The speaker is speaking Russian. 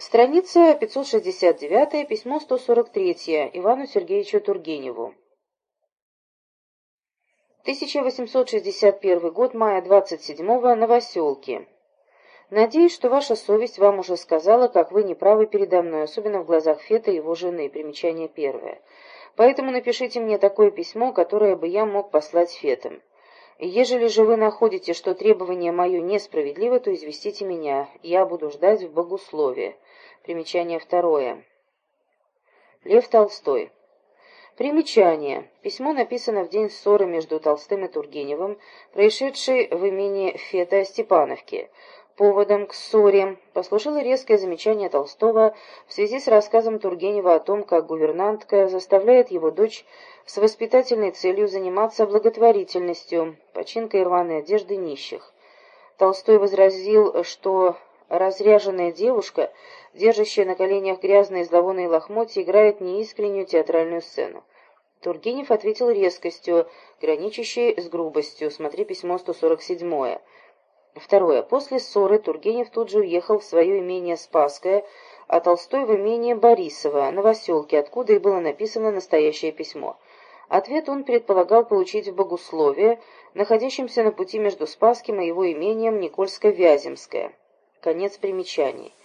Страница 569, письмо 143 Ивану Сергеевичу Тургеневу. 1861 год, мая 27-го, Новоселки. Надеюсь, что ваша совесть вам уже сказала, как вы неправы передо мной, особенно в глазах Фета и его жены, примечание первое. Поэтому напишите мне такое письмо, которое бы я мог послать Фетам. Ежели же вы находите, что требование мое несправедливо, то известите меня, я буду ждать в богословие. Примечание второе. Лев Толстой. Примечание. Письмо написано в день ссоры между Толстым и Тургеневым, происшедшей в имении Фета Степановки. Поводом к ссоре послужило резкое замечание Толстого в связи с рассказом Тургенева о том, как гувернантка заставляет его дочь с воспитательной целью заниматься благотворительностью, починкой рваной одежды нищих. Толстой возразил, что разряженная девушка, держащая на коленях грязные зловонные лохмотья, играет неискреннюю театральную сцену. Тургенев ответил резкостью, граничащей с грубостью. Смотри письмо 147. Второе. После ссоры Тургенев тут же уехал в свое имение Спасское, а Толстой в имение Борисова, Новоселке, откуда и было написано настоящее письмо. Ответ он предполагал получить в Богуслове, находящемся на пути между Спасским и его имением Никольско-Вяземское. Конец примечаний.